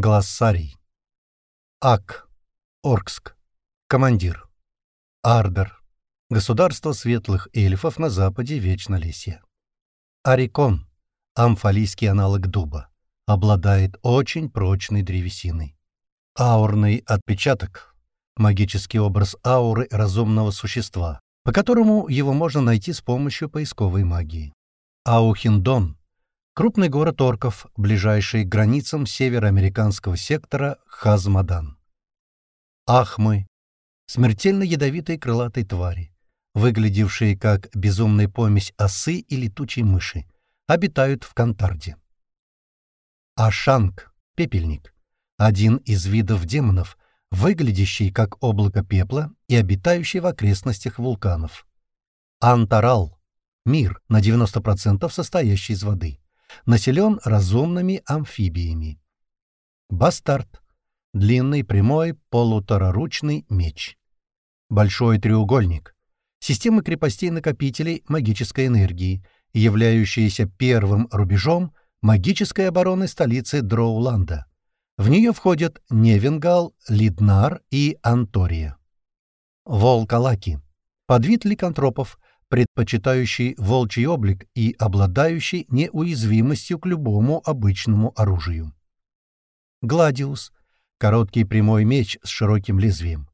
Глоссарий. Ак. Оркск. Командир. Ардер. Государство светлых эльфов на западе Вечнолесья. Арикон. Амфалийский аналог дуба. Обладает очень прочной древесиной. Аурный отпечаток. Магический образ ауры разумного существа, по которому его можно найти с помощью поисковой магии. Аухиндон Крупный город орков, ближайший к границам североамериканского сектора Хазмадан. Ахмы — смертельно ядовитые крылатые твари, выглядевшие как безумная помесь осы и летучей мыши, обитают в Кантарде. Ашанг — пепельник, один из видов демонов, выглядящий как облако пепла и обитающий в окрестностях вулканов. Антарал — мир, на 90% состоящий из воды населен разумными амфибиями. Бастард — длинный, прямой, полутораручный меч. Большой треугольник — система крепостей-накопителей магической энергии, являющаяся первым рубежом магической обороны столицы Дроуланда. В нее входят Невенгал, Лиднар и Антория. Волкалаки — подвид ликантропов, предпочитающий волчий облик и обладающий неуязвимостью к любому обычному оружию. Гладиус — короткий прямой меч с широким лезвием.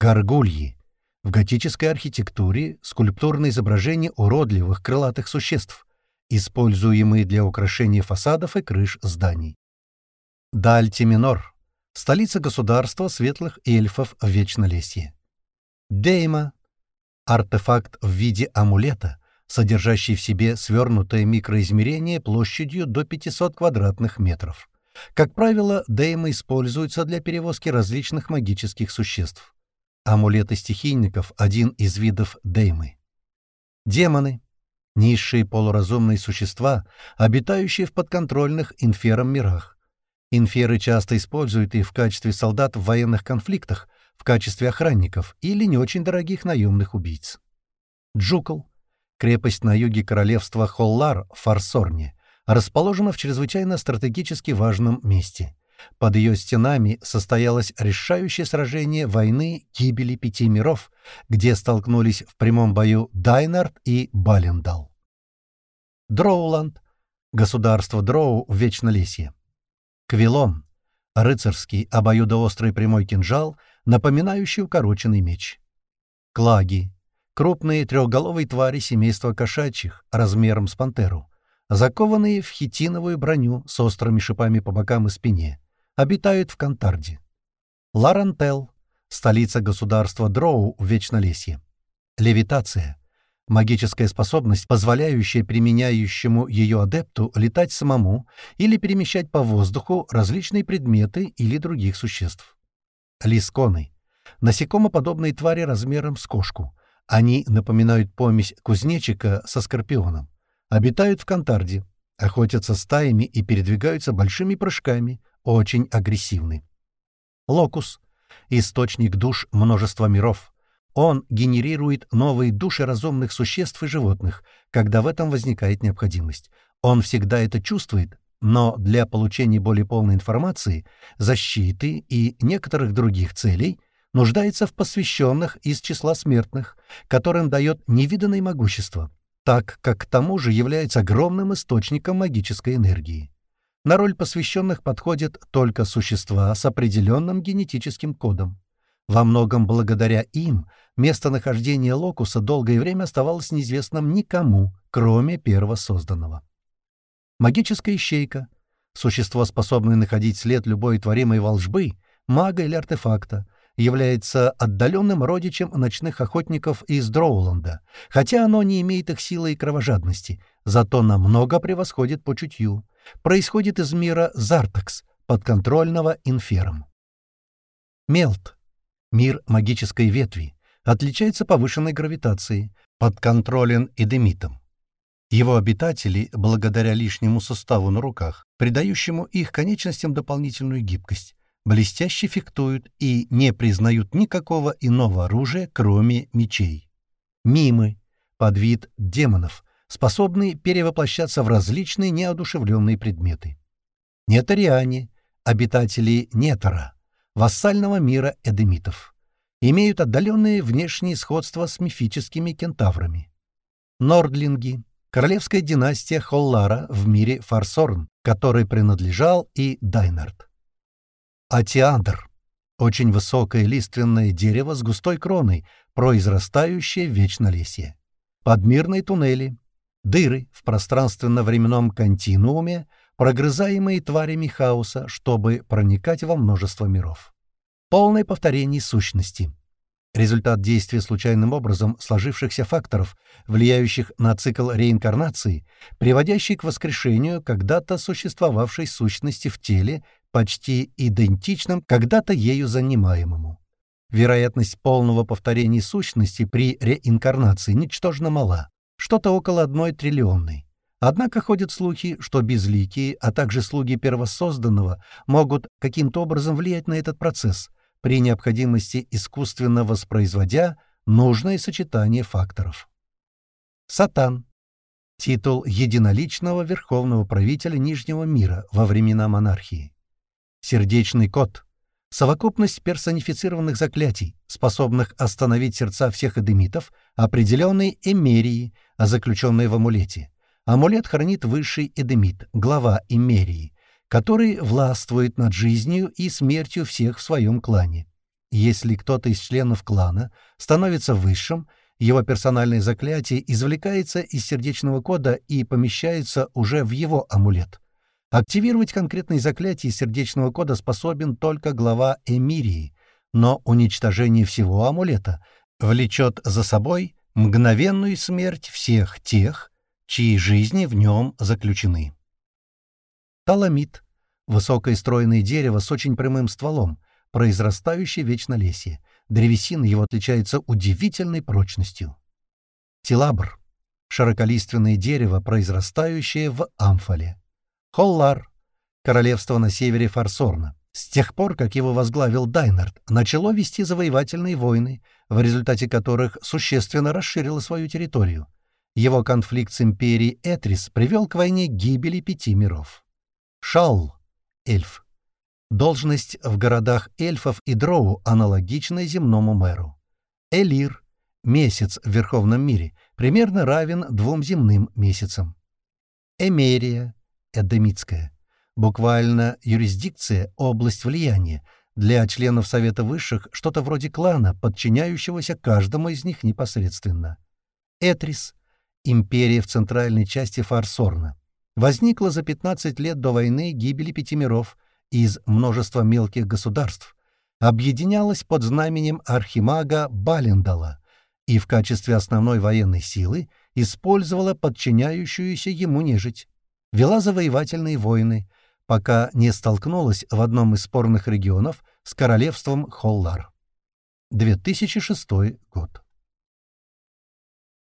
Гаргульи — в готической архитектуре скульптурное изображение уродливых крылатых существ, используемые для украшения фасадов и крыш зданий. Дальтиминор — столица государства светлых эльфов в Вечнолесье. Дейма Артефакт в виде амулета, содержащий в себе свернутое микроизмерение площадью до 500 квадратных метров. Как правило, деймы используются для перевозки различных магических существ. Амулеты стихийников — один из видов деймы. Демоны — низшие полуразумные существа, обитающие в подконтрольных инферам мирах. Инферы часто используют их в качестве солдат в военных конфликтах, в качестве охранников или не очень дорогих наемных убийц. Джукл — крепость на юге королевства Холлар в Фарсорне, расположена в чрезвычайно стратегически важном месте. Под ее стенами состоялось решающее сражение войны гибели пяти миров, где столкнулись в прямом бою Дайнард и Балендал. Дроуланд — государство Дроу в Вечнолесье. Квилон — рыцарский обоюдоострый прямой кинжал — напоминающий укороченный меч. Клаги — крупные трехголовые твари семейства кошачьих, размером с пантеру, закованные в хитиновую броню с острыми шипами по бокам и спине, обитают в Кантарде. Ларантел — столица государства Дроу в Вечнолесье. Левитация — магическая способность, позволяющая применяющему ее адепту летать самому или перемещать по воздуху различные предметы или других существ. Лисконы. Насекомоподобные твари размером с кошку. Они напоминают помесь кузнечика со скорпионом. Обитают в Кантарде, охотятся стаями и передвигаются большими прыжками, очень агрессивны. Локус — источник душ множества миров. Он генерирует новые души разумных существ и животных, когда в этом возникает необходимость. Он всегда это чувствует, но для получения более полной информации, защиты и некоторых других целей нуждается в посвященных из числа смертных, которым дает невиданное могущество, так как к тому же является огромным источником магической энергии. На роль посвященных подходят только существа с определенным генетическим кодом. Во многом благодаря им местонахождение локуса долгое время оставалось неизвестным никому, кроме первосозданного. Магическая ищейка — существо, способное находить след любой творимой волжбы, мага или артефакта, является отдаленным родичем ночных охотников из Дроуланда, хотя оно не имеет их силы и кровожадности, зато намного превосходит по чутью. Происходит из мира Зартакс, подконтрольного инфером. Мелт — мир магической ветви, отличается повышенной гравитацией, подконтролен эдемитом. Его обитатели, благодаря лишнему суставу на руках, придающему их конечностям дополнительную гибкость, блестяще фехтуют и не признают никакого иного оружия, кроме мечей. Мимы — подвид демонов, способные перевоплощаться в различные неодушевленные предметы. Нетариане обитатели Нетора, вассального мира эдемитов. Имеют отдаленные внешние сходства с мифическими кентаврами. Нордлинги — королевская династия Холлара в мире Фарсорн, которой принадлежал и Дайнард. Атиандр — очень высокое лиственное дерево с густой кроной, произрастающее в вечнолесье. Подмирные туннели, дыры в пространственно-временном континууме, прогрызаемые тварями хаоса, чтобы проникать во множество миров. Полное повторение сущности. Результат действия случайным образом сложившихся факторов, влияющих на цикл реинкарнации, приводящий к воскрешению когда-то существовавшей сущности в теле, почти идентичном когда-то ею занимаемому. Вероятность полного повторения сущности при реинкарнации ничтожно мала, что-то около одной триллионной. Однако ходят слухи, что безликие, а также слуги первосозданного могут каким-то образом влиять на этот процесс, при необходимости искусственно воспроизводя нужное сочетание факторов. Сатан. Титул единоличного верховного правителя Нижнего мира во времена монархии. Сердечный кот. Совокупность персонифицированных заклятий, способных остановить сердца всех эдемитов, определенной эмерии, а в амулете. Амулет хранит высший эдемит, глава эмерии, который властвует над жизнью и смертью всех в своем клане. Если кто-то из членов клана становится высшим, его персональное заклятие извлекается из сердечного кода и помещается уже в его амулет. Активировать конкретные заклятия сердечного кода способен только глава Эмирии, но уничтожение всего амулета влечет за собой мгновенную смерть всех тех, чьи жизни в нем заключены. Таламид — высокое стройное дерево с очень прямым стволом, произрастающее вечнолесье. Древесина его отличается удивительной прочностью. Тилабр — широколиственное дерево, произрастающее в амфоле. Холлар — королевство на севере Фарсорна. С тех пор, как его возглавил Дайнард, начало вести завоевательные войны, в результате которых существенно расширило свою территорию. Его конфликт с империей Этрис привел к войне гибели пяти миров. Шалл — эльф. Должность в городах эльфов и дроу аналогична земному мэру. Элир — месяц в Верховном мире, примерно равен двум земным месяцам. Эмерия эдемитская. Буквально юрисдикция — область влияния. Для членов Совета Высших что-то вроде клана, подчиняющегося каждому из них непосредственно. Этрис — империя в центральной части Фарсорна. Возникла за 15 лет до войны гибели пяти миров из множества мелких государств. Объединялась под знаменем архимага Балендала и в качестве основной военной силы использовала подчиняющуюся ему нежить вела завоевательные войны, пока не столкнулась в одном из спорных регионов с королевством Холлар. 2006 год.